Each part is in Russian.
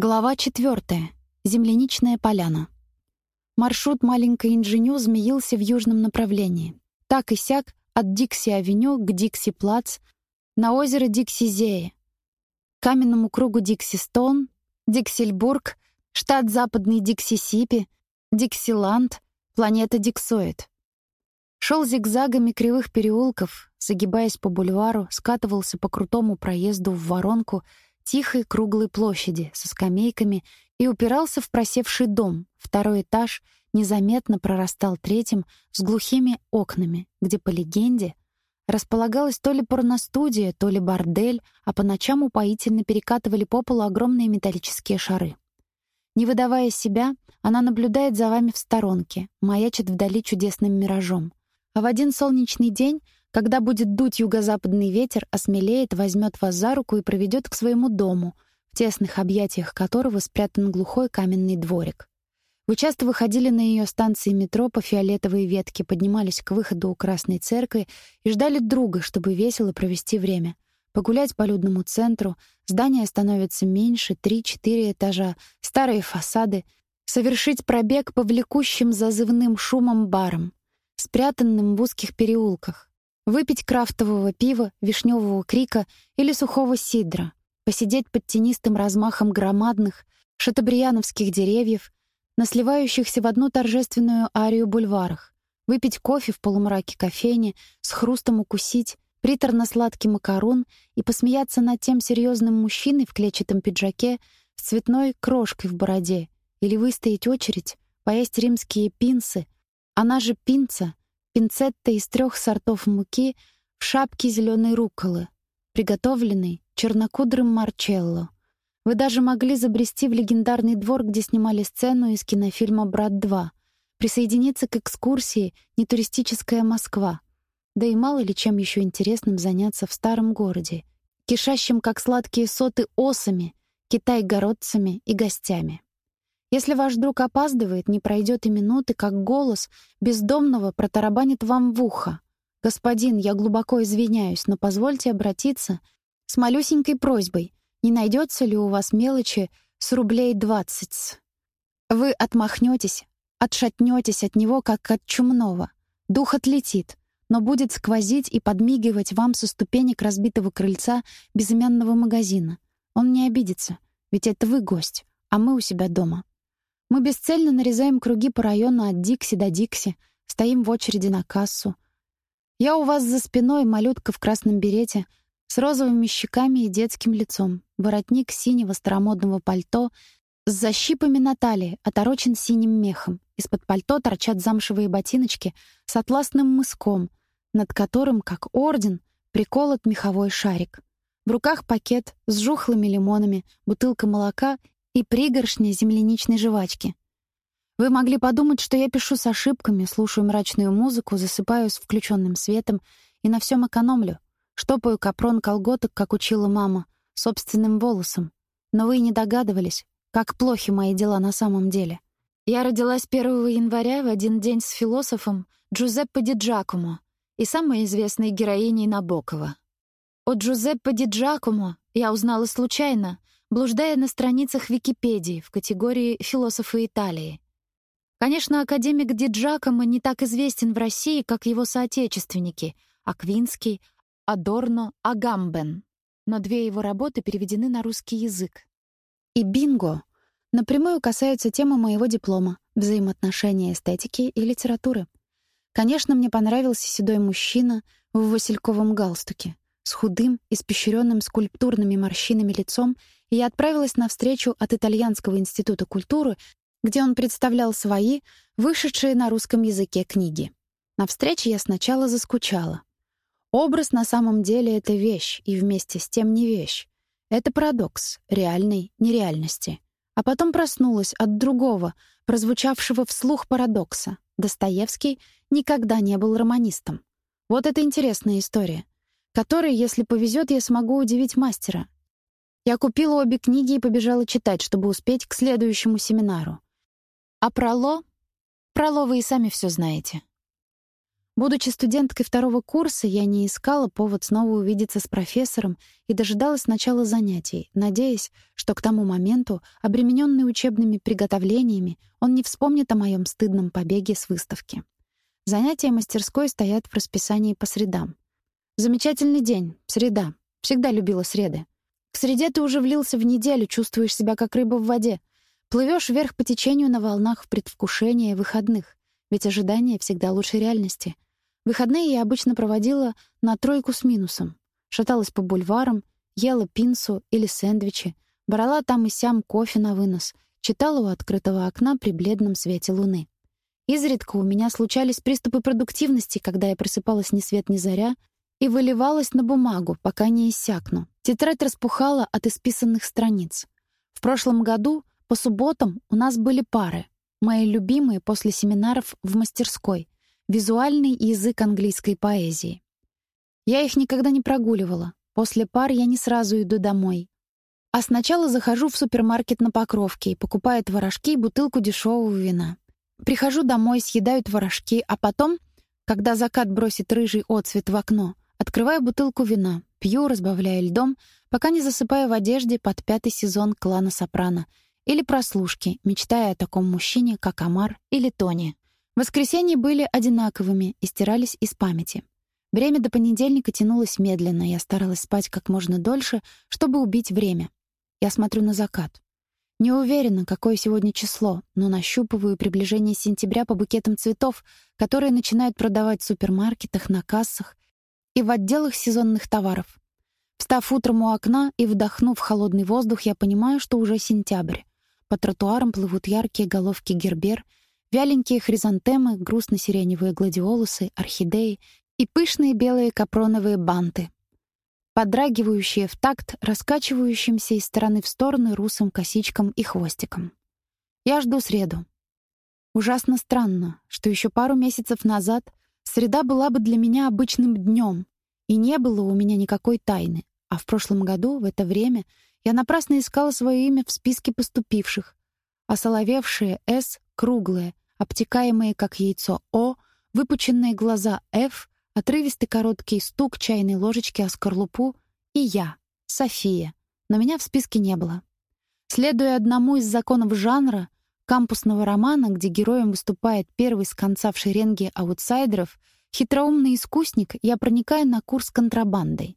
Глава четвертая. Земляничная поляна. Маршрут маленькой инженю змеился в южном направлении. Так и сяк от Дикси-авеню к Дикси-плац, на озеро Дикси-Зее, каменному кругу Дикси-Стоун, Диксельбург, штат Западный Диксисипи, Диксиланд, планета Диксоид. Шел зигзагами кривых переулков, загибаясь по бульвару, скатывался по крутому проезду в воронку — тихой круглой площади со скамейками и упирался в просевший дом. Второй этаж незаметно прорастал третьим с глухими окнами, где, по легенде, располагалась то ли порностудия, то ли бордель, а по ночам упоительно перекатывали по полу огромные металлические шары. Не выдавая себя, она наблюдает за вами в сторонке, маячит вдали чудесным миражом. А в один солнечный день когда будет дуть юго-западный ветер, осмелеет, возьмет вас за руку и проведет к своему дому, в тесных объятиях которого спрятан глухой каменный дворик. Вы часто выходили на ее станции метро по фиолетовой ветке, поднимались к выходу у Красной Церкви и ждали друга, чтобы весело провести время. Погулять по людному центру, здания становятся меньше, три-четыре этажа, старые фасады, совершить пробег по влекущим зазывным шумом барам, спрятанным в узких переулках, Выпить крафтового пива, вишневого крика или сухого сидра, посидеть под тенистым размахом громадных шатабрияновских деревьев, на сливающихся в одну торжественную арию бульварах, выпить кофе в полумраке кофейни, с хрустом укусить, приторно-сладкий макарон и посмеяться над тем серьезным мужчиной в клетчатом пиджаке с цветной крошкой в бороде, или выстоять очередь, поесть римские пинсы, она же пинца, пинцетта из трех сортов муки в шапке зеленой рукколы, приготовленной чернокудрым Марчелло. Вы даже могли забрести в легендарный двор, где снимали сцену из кинофильма «Брат 2», присоединиться к экскурсии «Нетуристическая Москва». Да и мало ли чем еще интересным заняться в старом городе, кишащем, как сладкие соты, осами, китай-городцами и гостями. Если ваш друг опаздывает, не пройдет и минуты, как голос бездомного протарабанит вам в ухо. «Господин, я глубоко извиняюсь, но позвольте обратиться с малюсенькой просьбой. Не найдется ли у вас мелочи с рублей двадцать?» Вы отмахнетесь, отшатнетесь от него, как от чумного. Дух отлетит, но будет сквозить и подмигивать вам со ступенек разбитого крыльца безымянного магазина. Он не обидится, ведь это вы гость, а мы у себя дома. Мы бесцельно нарезаем круги по району от Дикси до Дикси, стоим в очереди на кассу. Я у вас за спиной, малютка в красном берете, с розовыми щеками и детским лицом, воротник синего старомодного пальто с защипами на талии, оторочен синим мехом. Из-под пальто торчат замшевые ботиночки с атласным мыском, над которым, как орден, приколот меховой шарик. В руках пакет с жухлыми лимонами, бутылка молока и пригоршня земляничной жвачки. Вы могли подумать, что я пишу с ошибками, слушаю мрачную музыку, засыпаю с включенным светом и на всем экономлю. Штопаю капрон колготок, как учила мама, собственным волосом. Но вы не догадывались, как плохи мои дела на самом деле. Я родилась 1 января в один день с философом Джузеппе Ди Джакомо и самой известной героиней Набокова. О Джузеппе Ди Джакомо я узнала случайно, блуждая на страницах Википедии в категории «Философы Италии». Конечно, академик Ди Джакомо не так известен в России, как его соотечественники Аквинский, Адорно, Агамбен, но две его работы переведены на русский язык. И бинго! Напрямую касаются темы моего диплома — взаимоотношения эстетики и литературы. Конечно, мне понравился седой мужчина в васильковом галстуке с худым, испещренным скульптурными морщинами лицом и я отправилась на встречу от Итальянского института культуры, где он представлял свои, вышедшие на русском языке книги. На встрече я сначала заскучала. Образ на самом деле — это вещь, и вместе с тем не вещь. Это парадокс реальной нереальности. А потом проснулась от другого, прозвучавшего вслух парадокса. Достоевский никогда не был романистом. Вот это интересная история, которой, если повезет, я смогу удивить мастера, я купила обе книги и побежала читать, чтобы успеть к следующему семинару. А про Ло? Про Ло вы и сами все знаете. Будучи студенткой второго курса, я не искала повод снова увидеться с профессором и дожидалась начала занятий, надеясь, что к тому моменту, обремененный учебными приготовлениями, он не вспомнит о моем стыдном побеге с выставки. Занятия мастерской стоят в расписании по средам. Замечательный день, среда. Всегда любила среды. К среде ты уже влился в неделю, чувствуешь себя как рыба в воде. Плывешь вверх по течению на волнах в предвкушении выходных, ведь ожидание всегда лучше реальности — Выходные я обычно проводила на тройку с минусом. Шаталась по бульварам, ела пинсу или сэндвичи, брала там и сям кофе на вынос, читала у открытого окна при бледном свете луны. Изредка у меня случались приступы продуктивности, когда я просыпалась ни свет ни заря и выливалась на бумагу, пока не иссякну. Тетрадь распухала от исписанных страниц. В прошлом году по субботам у нас были пары, мои любимые после семинаров в мастерской — Визуальный язык английской поэзии. Я их никогда не прогуливала. После пар я не сразу иду домой. А сначала захожу в супермаркет на Покровке и покупаю творожки и бутылку дешевого вина. Прихожу домой, съедаю творожки, а потом, когда закат бросит рыжий отцвет в окно, открываю бутылку вина, пью, разбавляя льдом, пока не засыпаю в одежде под пятый сезон клана Сопрано или прослушки, мечтая о таком мужчине, как Амар или Тони. Воскресенья были одинаковыми и стирались из памяти. Время до понедельника тянулось медленно, я старалась спать как можно дольше, чтобы убить время. Я смотрю на закат. Не уверена, какое сегодня число, но нащупываю приближение сентября по букетам цветов, которые начинают продавать в супермаркетах, на кассах и в отделах сезонных товаров. Встав утром у окна и вдохнув холодный воздух, я понимаю, что уже сентябрь. По тротуарам плывут яркие головки гербер — Вяленькие хризантемы, грустно-сиреневые гладиолусы, орхидеи и пышные белые капроновые банты, подрагивающие в такт раскачивающимся из стороны в сторону русым косичкам и хвостиком. Я жду среду. Ужасно странно, что еще пару месяцев назад среда была бы для меня обычным днем, и не было у меня никакой тайны, а в прошлом году в это время я напрасно искала свое имя в списке поступивших, а соловевшие «С» круглые, обтекаемые, как яйцо «О», выпученные глаза «Ф», отрывистый короткий стук чайной ложечки о скорлупу и я, София. Но меня в списке не было. Следуя одному из законов жанра, кампусного романа, где героем выступает первый с конца в шеренге аутсайдеров, хитроумный искусник, я проникаю на курс контрабандой.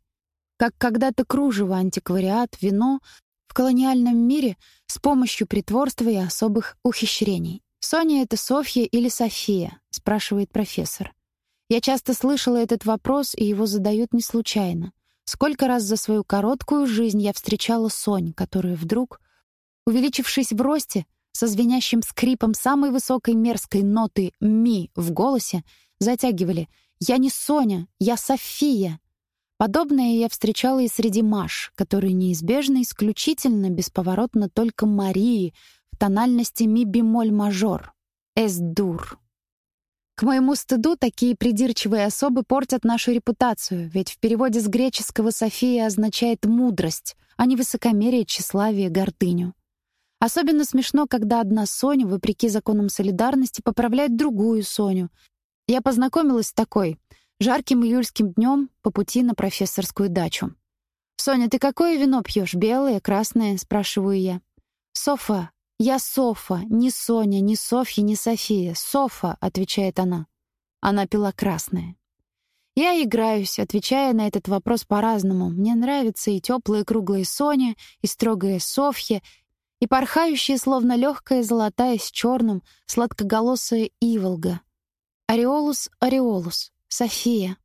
Как когда-то кружево, антиквариат, вино в колониальном мире с помощью притворства и особых ухищрений. «Соня — это Софья или София?» — спрашивает профессор. Я часто слышала этот вопрос, и его задают не случайно. Сколько раз за свою короткую жизнь я встречала Сонь, которые вдруг, увеличившись в росте, со звенящим скрипом самой высокой мерзкой ноты «ми» в голосе, затягивали «Я не Соня, я София». Подобное я встречала и среди Маш, которые неизбежно, исключительно, бесповоротно только Марии — тональности ми-бемоль-мажор. Эс-дур. К моему стыду такие придирчивые особы портят нашу репутацию, ведь в переводе с греческого «София» означает «мудрость», а не высокомерие, тщеславие, гордыню. Особенно смешно, когда одна Соня, вопреки законам солидарности, поправляет другую Соню. Я познакомилась с такой, жарким июльским днем по пути на профессорскую дачу. «Соня, ты какое вино пьешь? Белое, красное?» — спрашиваю я. «Софа, «Я Софа, не Соня, не Софья, не София. Софа», — отвечает она. Она пила красное. Я играюсь, отвечая на этот вопрос по-разному. Мне нравятся и теплые круглые Соня, и строгая Софья, и порхающая, словно легкая золотая с черным, сладкоголосая Иволга. Ореолус, Ореолус, София.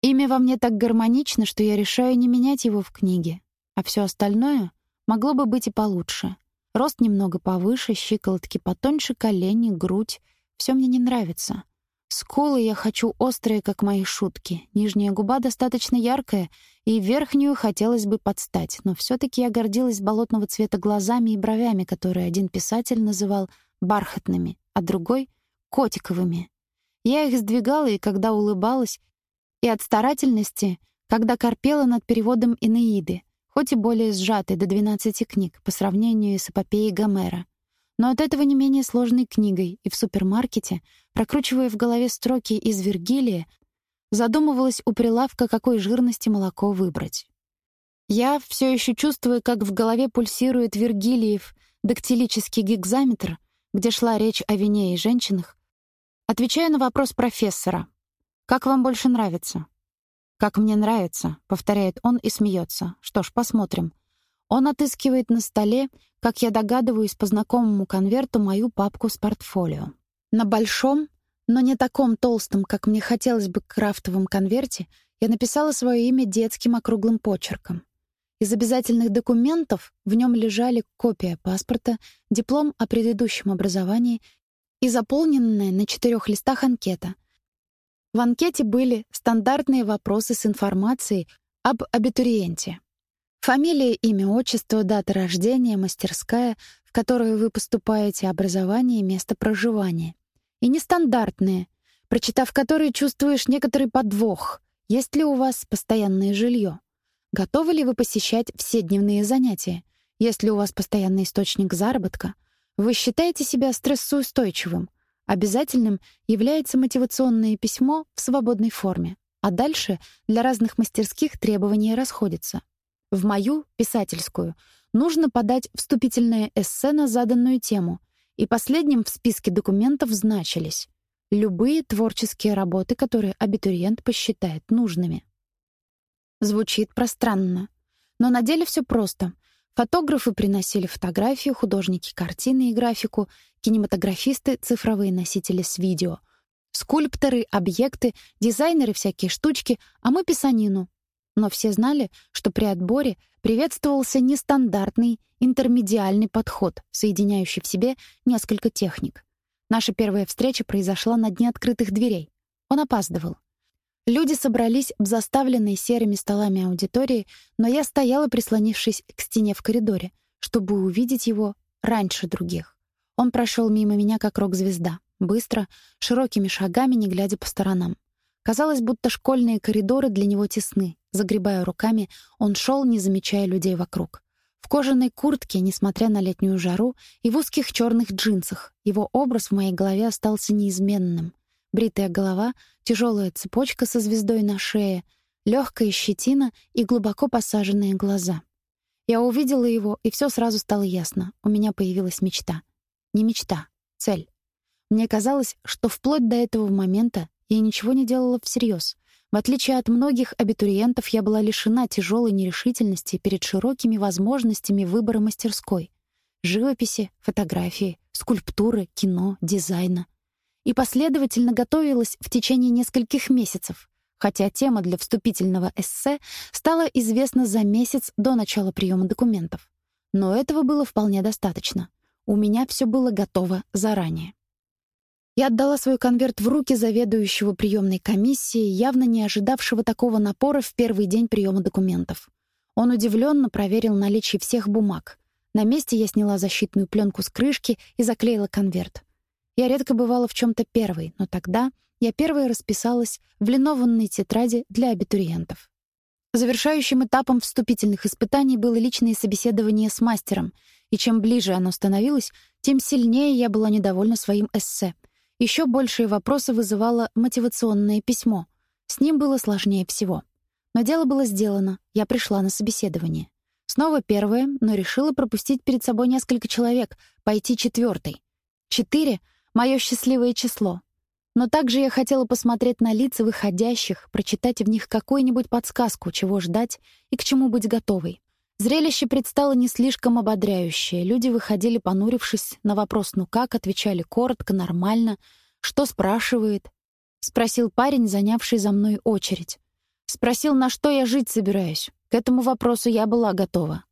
Имя во мне так гармонично, что я решаю не менять его в книге, а все остальное могло бы быть и получше. Рост немного повыше, щиколотки потоньше, колени, грудь. Все мне не нравится. Скулы я хочу острые, как мои шутки. Нижняя губа достаточно яркая, и верхнюю хотелось бы подстать, но все таки я гордилась болотного цвета глазами и бровями, которые один писатель называл бархатными, а другой — котиковыми. Я их сдвигала, и когда улыбалась, и от старательности, когда корпела над переводом Инеиды, хоть и более сжатый до 12 книг по сравнению с эпопеей Гомера. Но от этого не менее сложной книгой, и в супермаркете, прокручивая в голове строки из Вергилия, задумывалась у прилавка, какой жирности молоко выбрать. Я все еще чувствую, как в голове пульсирует Вергилиев дактилический гигзаметр, где шла речь о вине и женщинах, отвечаю на вопрос профессора. «Как вам больше нравится?» «Как мне нравится», — повторяет он и смеется. «Что ж, посмотрим». Он отыскивает на столе, как я догадываюсь по знакомому конверту, мою папку с портфолио. На большом, но не таком толстом, как мне хотелось бы крафтовом конверте, я написала свое имя детским округлым почерком. Из обязательных документов в нем лежали копия паспорта, диплом о предыдущем образовании и заполненная на четырех листах анкета. В анкете были стандартные вопросы с информацией об абитуриенте. Фамилия, имя, отчество, дата рождения, мастерская, в которую вы поступаете, образование, место проживания. И нестандартные, прочитав которые чувствуешь некоторый подвох. Есть ли у вас постоянное жилье? Готовы ли вы посещать все дневные занятия? Есть ли у вас постоянный источник заработка? Вы считаете себя стрессоустойчивым? Обязательным является мотивационное письмо в свободной форме, а дальше для разных мастерских требования расходятся. В мою, писательскую, нужно подать вступительное эссе на заданную тему, и последним в списке документов значились любые творческие работы, которые абитуриент посчитает нужными. Звучит пространно. Но на деле все просто. Фотографы приносили фотографии, художники — картины и графику, кинематографисты — цифровые носители с видео, скульпторы — объекты, дизайнеры — всякие штучки, а мы — писанину. Но все знали, что при отборе приветствовался нестандартный интермедиальный подход, соединяющий в себе несколько техник. Наша первая встреча произошла на дне открытых дверей. Он опаздывал. Люди собрались в заставленной серыми столами аудитории, но я стояла, прислонившись к стене в коридоре, чтобы увидеть его раньше других. Он прошел мимо меня как рок-звезда, быстро, широкими шагами, не глядя по сторонам. Казалось, будто школьные коридоры для него тесны. Загребая руками, он шел, не замечая людей вокруг. В кожаной куртке, несмотря на летнюю жару, и в узких черных джинсах, его образ в моей голове остался неизменным. Бритая голова, тяжелая цепочка со звездой на шее, легкая щетина и глубоко посаженные глаза. Я увидела его, и все сразу стало ясно. У меня появилась мечта. Не мечта, цель. Мне казалось, что вплоть до этого момента я ничего не делала всерьез. В отличие от многих абитуриентов, я была лишена тяжелой нерешительности перед широкими возможностями выбора мастерской. Живописи, фотографии, скульптуры, кино, дизайна и последовательно готовилась в течение нескольких месяцев, хотя тема для вступительного эссе стала известна за месяц до начала приема документов. Но этого было вполне достаточно. У меня все было готово заранее. Я отдала свой конверт в руки заведующего приемной комиссии, явно не ожидавшего такого напора в первый день приема документов. Он удивленно проверил наличие всех бумаг. На месте я сняла защитную пленку с крышки и заклеила конверт. Я редко бывала в чем то первой, но тогда я первой расписалась в линованной тетради для абитуриентов. Завершающим этапом вступительных испытаний было личное собеседование с мастером, и чем ближе оно становилось, тем сильнее я была недовольна своим эссе. Еще большие вопросы вызывало мотивационное письмо. С ним было сложнее всего. Но дело было сделано, я пришла на собеседование. Снова первое, но решила пропустить перед собой несколько человек, пойти четвертой. Четыре мое счастливое число. Но также я хотела посмотреть на лица выходящих, прочитать в них какую-нибудь подсказку, чего ждать и к чему быть готовой. Зрелище предстало не слишком ободряющее. Люди выходили, понурившись, на вопрос «ну как?» отвечали коротко, нормально. «Что спрашивает?» — спросил парень, занявший за мной очередь. Спросил, на что я жить собираюсь. К этому вопросу я была готова.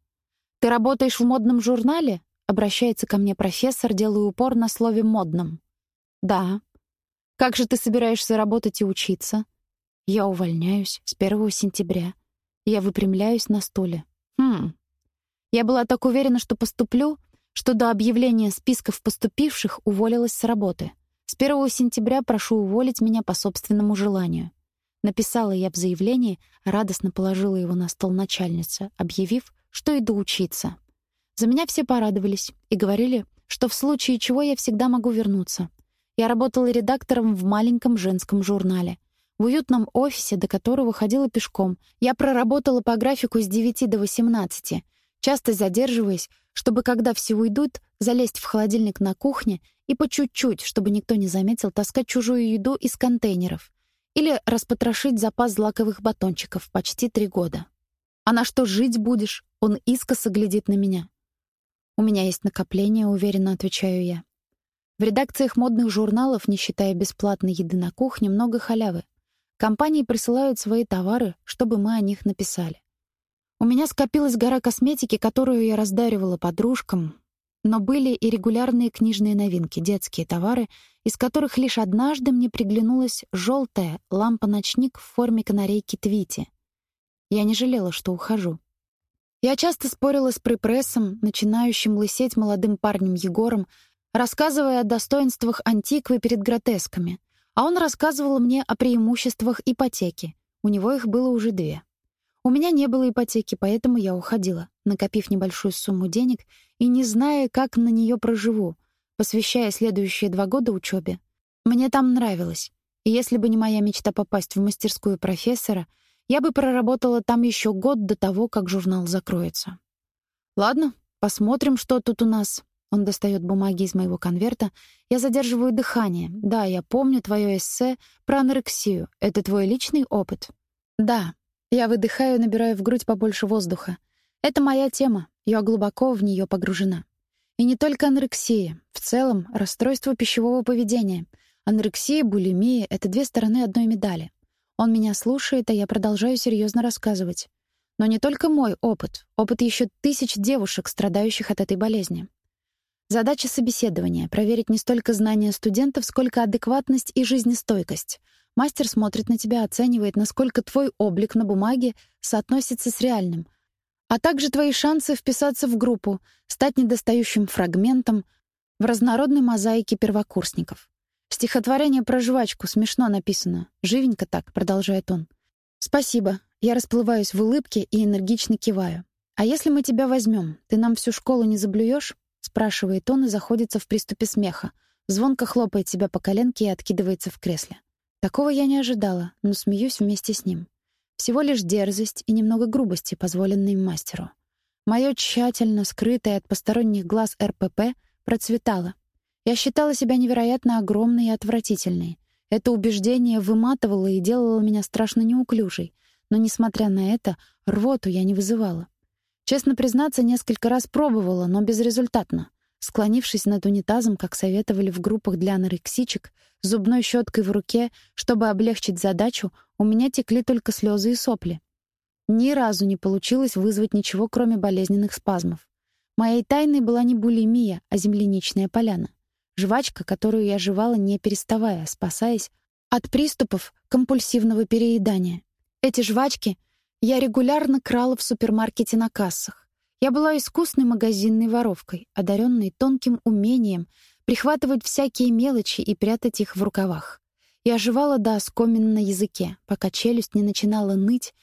«Ты работаешь в модном журнале?» Обращается ко мне профессор, делая упор на слове «модном». «Да». «Как же ты собираешься работать и учиться?» «Я увольняюсь с 1 сентября. Я выпрямляюсь на стуле. Я была так уверена, что поступлю, что до объявления списков поступивших уволилась с работы. С 1 сентября прошу уволить меня по собственному желанию. Написала я в заявлении, радостно положила его на стол начальница, объявив, что иду учиться. За меня все порадовались и говорили, что в случае чего я всегда могу вернуться. Я работала редактором в маленьком женском журнале. В уютном офисе, до которого ходила пешком, я проработала по графику с 9 до 18, часто задерживаясь, чтобы, когда все уйдут, залезть в холодильник на кухне и по чуть-чуть, чтобы никто не заметил, таскать чужую еду из контейнеров или распотрошить запас злаковых батончиков почти три года. «А на что жить будешь?» Он искоса глядит на меня. «У меня есть накопление», — уверенно отвечаю я. В редакциях модных журналов, не считая бесплатной еды на кухне, много халявы. Компании присылают свои товары, чтобы мы о них написали. У меня скопилась гора косметики, которую я раздаривала подружкам, но были и регулярные книжные новинки, детские товары, из которых лишь однажды мне приглянулась желтая лампа-ночник в форме канарейки Твити. Я не жалела, что ухожу. Я часто спорила с припрессом, начинающим лысеть молодым парнем Егором, рассказывая о достоинствах антиквы перед гротесками, а он рассказывал мне о преимуществах ипотеки. У него их было уже две. У меня не было ипотеки, поэтому я уходила, накопив небольшую сумму денег и не зная, как на нее проживу, посвящая следующие два года учебе. Мне там нравилось. И если бы не моя мечта попасть в мастерскую профессора, я бы проработала там еще год до того, как журнал закроется. Ладно, посмотрим, что тут у нас. Он достает бумаги из моего конверта. Я задерживаю дыхание. Да, я помню твое эссе про анорексию. Это твой личный опыт? Да. Я выдыхаю, набираю в грудь побольше воздуха. Это моя тема. Я глубоко в нее погружена. И не только анорексия. В целом, расстройство пищевого поведения. Анорексия булимия — это две стороны одной медали. Он меня слушает, а я продолжаю серьезно рассказывать. Но не только мой опыт. Опыт еще тысяч девушек, страдающих от этой болезни. Задача собеседования — проверить не столько знания студентов, сколько адекватность и жизнестойкость. Мастер смотрит на тебя, оценивает, насколько твой облик на бумаге соотносится с реальным, а также твои шансы вписаться в группу, стать недостающим фрагментом в разнородной мозаике первокурсников. Стихотворение про жвачку смешно написано. Живенько так, продолжает он. Спасибо. Я расплываюсь в улыбке и энергично киваю. А если мы тебя возьмем, ты нам всю школу не заблюешь? спрашивает он и заходится в приступе смеха. Звонко хлопает себя по коленке и откидывается в кресле. Такого я не ожидала, но смеюсь вместе с ним. Всего лишь дерзость и немного грубости, позволенной мастеру. Моё тщательно скрытое от посторонних глаз РПП процветало. Я считала себя невероятно огромной и отвратительной. Это убеждение выматывало и делало меня страшно неуклюжей, но несмотря на это, рвоту я не вызывала. Честно признаться, несколько раз пробовала, но безрезультатно. Склонившись над унитазом, как советовали в группах для анорексичек, зубной щеткой в руке, чтобы облегчить задачу, у меня текли только слезы и сопли. Ни разу не получилось вызвать ничего, кроме болезненных спазмов. Моей тайной была не булимия, а земляничная поляна. Жвачка, которую я жевала не переставая, спасаясь от приступов компульсивного переедания. Эти жвачки я регулярно крала в супермаркете на кассах. Я была искусной магазинной воровкой, одаренной тонким умением прихватывать всякие мелочи и прятать их в рукавах. Я оживала до оскомин на языке, пока челюсть не начинала ныть,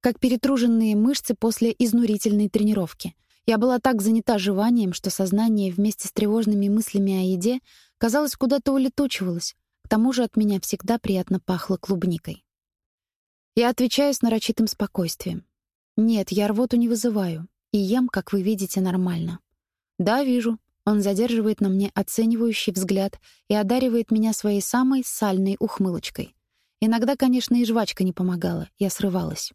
как перетруженные мышцы после изнурительной тренировки. Я была так занята жеванием, что сознание вместе с тревожными мыслями о еде, казалось, куда-то улетучивалось. К тому же от меня всегда приятно пахло клубникой. Я отвечаю с нарочитым спокойствием. Нет, я рвоту не вызываю. И ем, как вы видите, нормально. Да, вижу. Он задерживает на мне оценивающий взгляд и одаривает меня своей самой сальной ухмылочкой. Иногда, конечно, и жвачка не помогала. Я срывалась.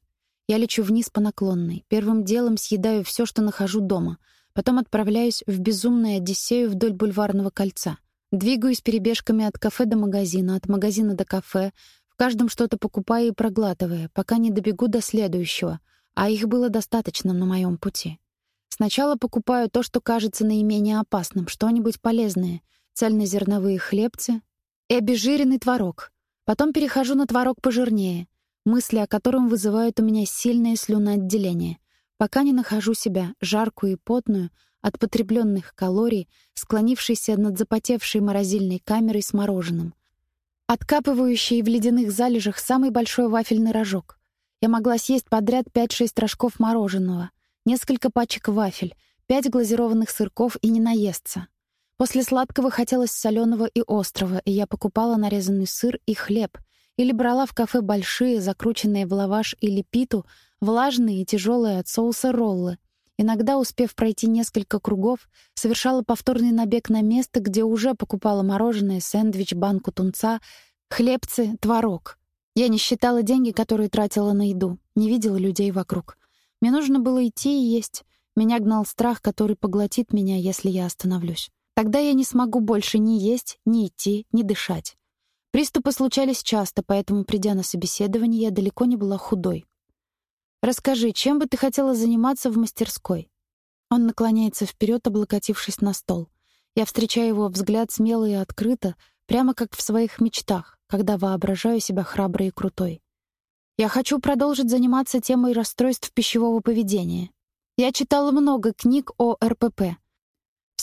Я лечу вниз по наклонной. Первым делом съедаю все, что нахожу дома. Потом отправляюсь в безумную одиссею вдоль бульварного кольца. Двигаюсь перебежками от кафе до магазина, от магазина до кафе, в каждом что-то покупая и проглатывая, пока не добегу до следующего, а их было достаточно на моем пути. Сначала покупаю то, что кажется наименее опасным, что-нибудь полезное, цельнозерновые хлебцы и обезжиренный творог. Потом перехожу на творог пожирнее, мысли о котором вызывают у меня сильное слюноотделение, пока не нахожу себя, жаркую и потную, от потребленных калорий, склонившейся над запотевшей морозильной камерой с мороженым — откапывающий в ледяных залежах самый большой вафельный рожок. Я могла съесть подряд 5-6 рожков мороженого, несколько пачек вафель, пять глазированных сырков и не наесться. После сладкого хотелось соленого и острого, и я покупала нарезанный сыр и хлеб, или брала в кафе большие, закрученные в лаваш или питу, влажные и тяжелые от соуса роллы. Иногда, успев пройти несколько кругов, совершала повторный набег на место, где уже покупала мороженое, сэндвич, банку тунца, хлебцы, творог. Я не считала деньги, которые тратила на еду, не видела людей вокруг. Мне нужно было идти и есть. Меня гнал страх, который поглотит меня, если я остановлюсь. Тогда я не смогу больше ни есть, ни идти, ни дышать. Приступы случались часто, поэтому, придя на собеседование, я далеко не была худой. «Расскажи, чем бы ты хотела заниматься в мастерской?» Он наклоняется вперед, облокотившись на стол. Я встречаю его взгляд смело и открыто, прямо как в своих мечтах, когда воображаю себя храброй и крутой. Я хочу продолжить заниматься темой расстройств пищевого поведения. Я читала много книг о РПП,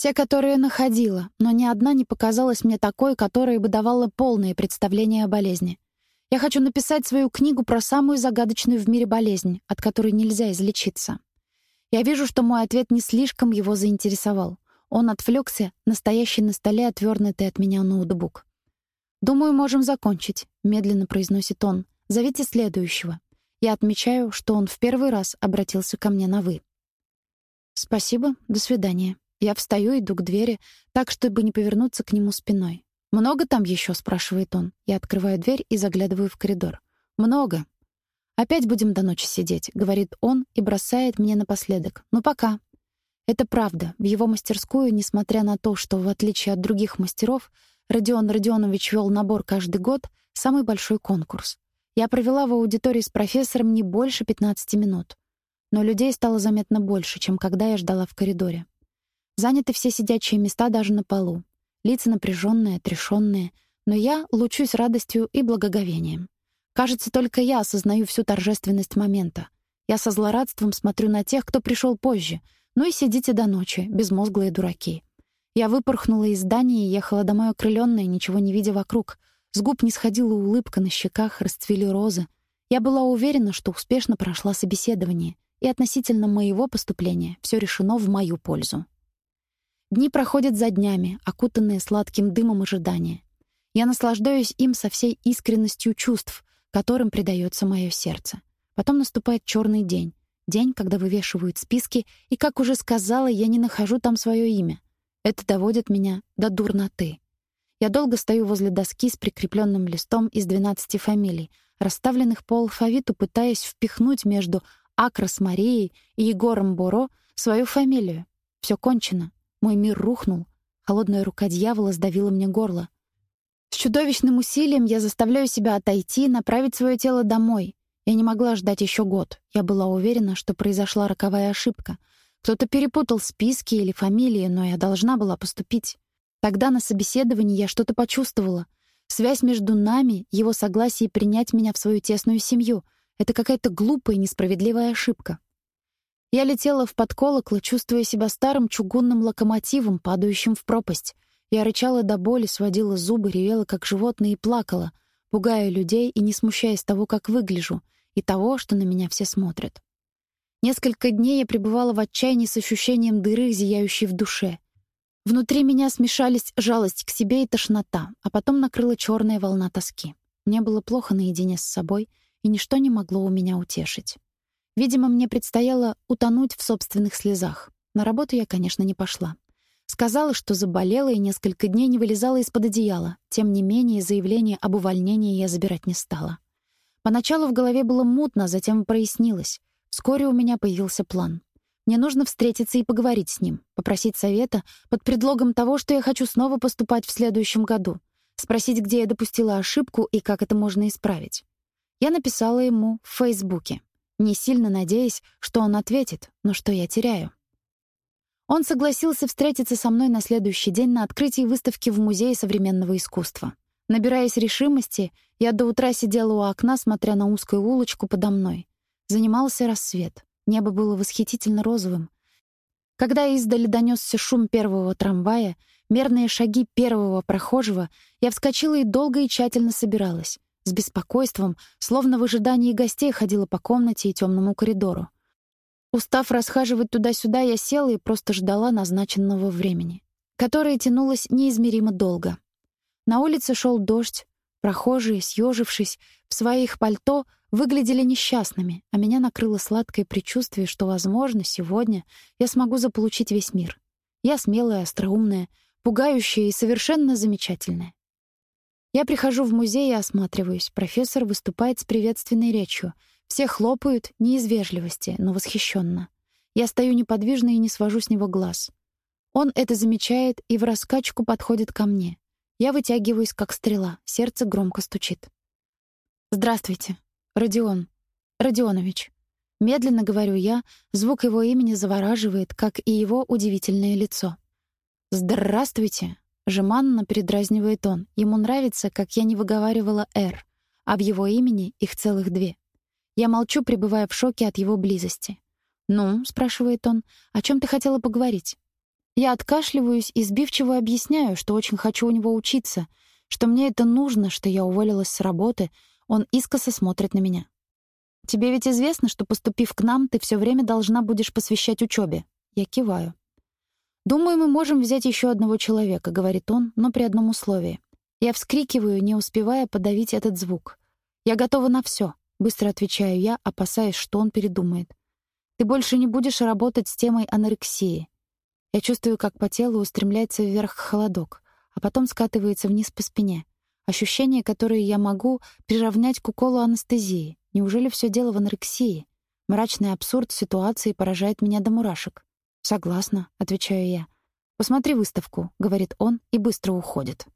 все, которые находила, но ни одна не показалась мне такой, которая бы давала полное представление о болезни. Я хочу написать свою книгу про самую загадочную в мире болезнь, от которой нельзя излечиться. Я вижу, что мой ответ не слишком его заинтересовал. Он отвлекся, настоящий на столе отвернутый от меня ноутбук. «Думаю, можем закончить», — медленно произносит он. «Зовите следующего». Я отмечаю, что он в первый раз обратился ко мне на «вы». «Спасибо, до свидания». Я встаю, иду к двери, так, чтобы не повернуться к нему спиной. «Много там еще?» — спрашивает он. Я открываю дверь и заглядываю в коридор. «Много». «Опять будем до ночи сидеть», — говорит он и бросает мне напоследок. «Ну, пока». Это правда. В его мастерскую, несмотря на то, что, в отличие от других мастеров, Родион Родионович вел набор каждый год, самый большой конкурс. Я провела в аудитории с профессором не больше 15 минут. Но людей стало заметно больше, чем когда я ждала в коридоре. Заняты все сидячие места даже на полу. Лица напряженные, отрешенные, но я лучусь радостью и благоговением. Кажется, только я осознаю всю торжественность момента. Я со злорадством смотрю на тех, кто пришел позже. Ну и сидите до ночи, безмозглые дураки. Я выпорхнула из здания и ехала домой окрыленная, ничего не видя вокруг. С губ не сходила улыбка, на щеках расцвели розы. Я была уверена, что успешно прошла собеседование, и относительно моего поступления все решено в мою пользу. Дни проходят за днями, окутанные сладким дымом ожидания. Я наслаждаюсь им со всей искренностью чувств, которым предается мое сердце. Потом наступает черный день. День, когда вывешивают списки, и, как уже сказала, я не нахожу там свое имя. Это доводит меня до дурноты. Я долго стою возле доски с прикрепленным листом из 12 фамилий, расставленных по алфавиту, пытаясь впихнуть между Акрос Марией и Егором Боро свою фамилию. Все кончено. Мой мир рухнул. Холодная рука дьявола сдавила мне горло. С чудовищным усилием я заставляю себя отойти, направить свое тело домой. Я не могла ждать еще год. Я была уверена, что произошла роковая ошибка. Кто-то перепутал списки или фамилии, но я должна была поступить. Тогда на собеседовании я что-то почувствовала. Связь между нами, его согласие принять меня в свою тесную семью — это какая-то глупая и несправедливая ошибка. Я летела в подколокло, чувствуя себя старым чугунным локомотивом, падающим в пропасть. Я рычала до боли, сводила зубы, ревела как животное и плакала, пугая людей и не смущаясь того, как выгляжу, и того, что на меня все смотрят. Несколько дней я пребывала в отчаянии с ощущением дыры, зияющей в душе. Внутри меня смешались жалость к себе и тошнота, а потом накрыла черная волна тоски. Мне было плохо наедине с собой, и ничто не могло у меня утешить. Видимо, мне предстояло утонуть в собственных слезах. На работу я, конечно, не пошла. Сказала, что заболела и несколько дней не вылезала из-под одеяла. Тем не менее, заявление об увольнении я забирать не стала. Поначалу в голове было мутно, затем прояснилось. Вскоре у меня появился план. Мне нужно встретиться и поговорить с ним, попросить совета под предлогом того, что я хочу снова поступать в следующем году, спросить, где я допустила ошибку и как это можно исправить. Я написала ему в Фейсбуке не сильно надеясь, что он ответит, но что я теряю. Он согласился встретиться со мной на следующий день на открытии выставки в Музее современного искусства. Набираясь решимости, я до утра сидела у окна, смотря на узкую улочку подо мной. Занимался рассвет. Небо было восхитительно розовым. Когда издали донесся шум первого трамвая, мерные шаги первого прохожего, я вскочила и долго и тщательно собиралась. С беспокойством, словно в ожидании гостей, ходила по комнате и темному коридору. Устав расхаживать туда-сюда, я села и просто ждала назначенного времени. которое тянулось неизмеримо долго. На улице шел дождь, прохожие, съежившись в своих пальто, выглядели несчастными, а меня накрыло сладкое предчувствие, что, возможно, сегодня я смогу заполучить весь мир. Я смелая, остроумная, пугающая и совершенно замечательная. Я прихожу в музей и осматриваюсь. Профессор выступает с приветственной речью. Все хлопают, не из вежливости, но восхищенно. Я стою неподвижно и не свожу с него глаз. Он это замечает и в раскачку подходит ко мне. Я вытягиваюсь, как стрела, сердце громко стучит. «Здравствуйте, Родион. Родионович». Медленно говорю я, звук его имени завораживает, как и его удивительное лицо. «Здравствуйте!» — жеманно передразнивает он. Ему нравится, как я не выговаривала «Р», а в его имени их целых две. Я молчу, пребывая в шоке от его близости. «Ну?» — спрашивает он. «О чем ты хотела поговорить?» Я откашливаюсь и сбивчиво объясняю, что очень хочу у него учиться, что мне это нужно, что я уволилась с работы. Он искоса смотрит на меня. «Тебе ведь известно, что, поступив к нам, ты все время должна будешь посвящать учебе?» Я киваю. «Думаю, мы можем взять еще одного человека», — говорит он, но при одном условии. Я вскрикиваю, не успевая подавить этот звук. «Я готова на все», — быстро отвечаю я, опасаясь, что он передумает. «Ты больше не будешь работать с темой анорексии». Я чувствую, как по телу устремляется вверх холодок, а потом скатывается вниз по спине. Ощущение, которое я могу приравнять к уколу анестезии. Неужели все дело в анорексии? Мрачный абсурд ситуации поражает меня до мурашек. «Согласна», — отвечаю я. «Посмотри выставку», — говорит он и быстро уходит.